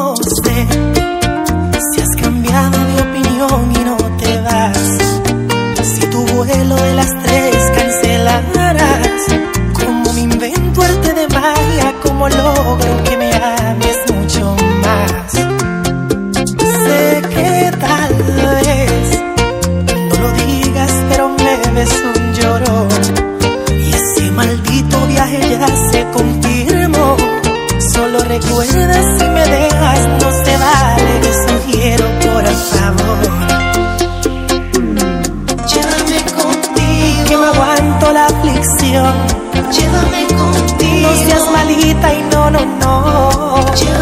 no sé si has cambiado de opinión y no te vas. Si tu vuelo de las tres cancelarás, como me invento arte de magia, como logro que me ames mucho más. Sé que tal vez no lo digas, pero me beso recuerdas si me dejas, no se vale. Te sugiero por favor. Llévame contigo. Que me aguanto la aflicción. Llévame contigo. No seas malita y no, no, no. Llévame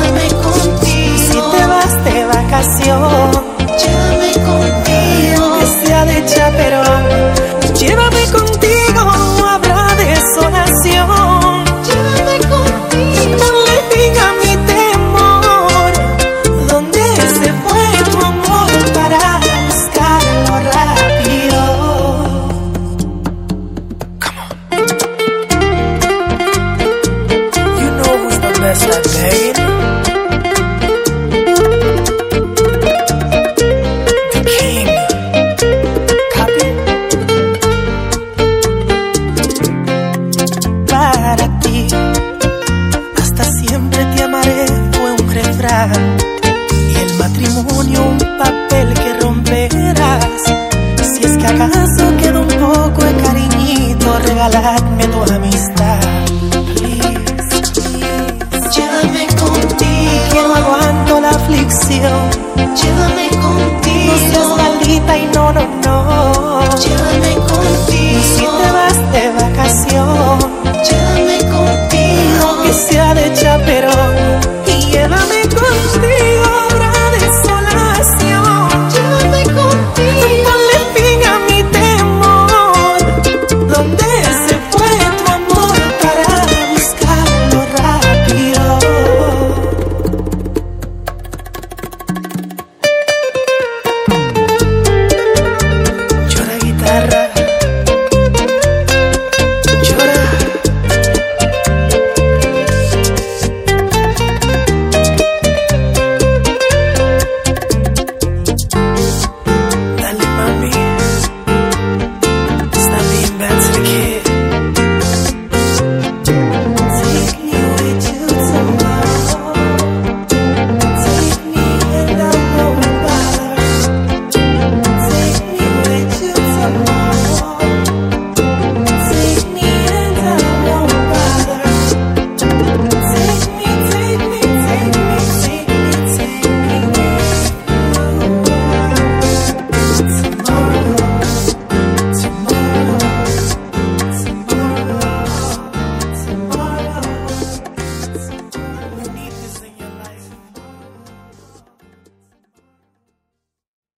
para ti. Hasta siempre te amaré fue un refrán. Y el matrimonio un papel que romperás. Si es que acaso queda un poco de cariñito, regaladme tu amistad. Llévame contigo. Que no aguanto la aflicción. Llévame contigo. No seas maldita y no, no, no. Llévame contigo. Y si te vas de vacaciones.